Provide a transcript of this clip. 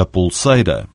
a pulseira.